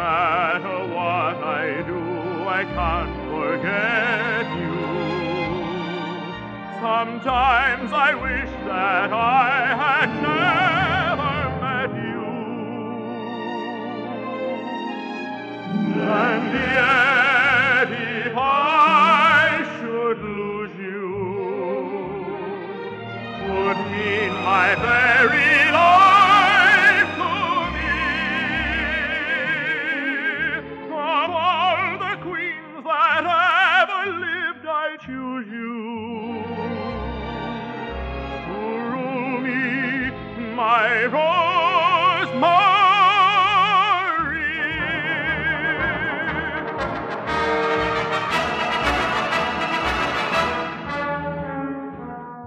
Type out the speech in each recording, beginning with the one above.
matter what I do, I can't forget you. Sometimes I wish that I had never met you. And yet, if I should lose you, would mean my very life my Rose Marie.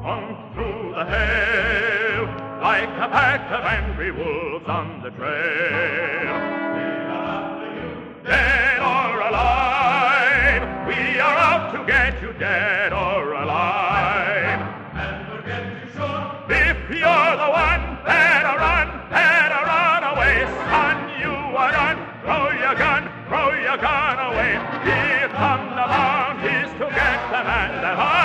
on through the hail like a pack of angry wolves on the trail. way. If on the bound to get them and that I